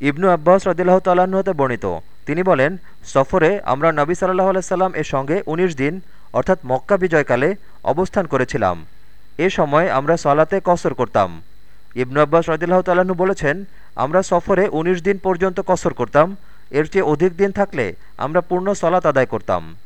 ইবনু আব্বাস রদিল্লাহ তাল্লাহতে হতে বর্ণিত। তিনি বলেন, সফরে আমরা নবী সাল্লাহ আলাইসাল্লাম এর সঙ্গে ১৯ দিন, অর্থাৎ মক্কা বিজয়কালে অবস্থান করেছিলাম। এ সময় আমরা সলাতে কসর করতাম। ইবনু আব্বাস রদিল্লাহ তাল্লাহ্ন বলেছেন, আমরা সফরে ১৯ দিন পর্যন্ত কসর করতাম, এর চেয়ে অধিক দিন থাকলে আমরা পূর্ণ সলাত আদায় করতাম।